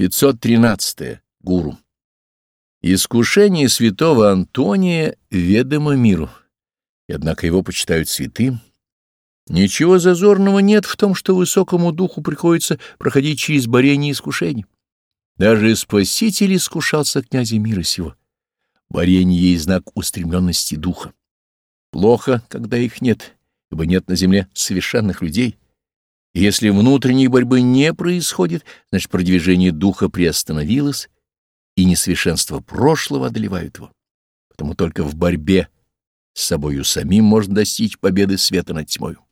513. -е. Гуру. Искушение святого Антония ведомо миру, и однако его почитают святым. Ничего зазорного нет в том, что высокому духу приходится проходить через борение и искушение. Даже Спаситель искушался князя мира сего. Борение есть знак устремленности духа. Плохо, когда их нет, ибо нет на земле совершенных людей. Если внутренней борьбы не происходит, значит продвижение духа приостановилось, и несовершенство прошлого одолевают его. Потому только в борьбе с собою самим можно достичь победы света над тьмою.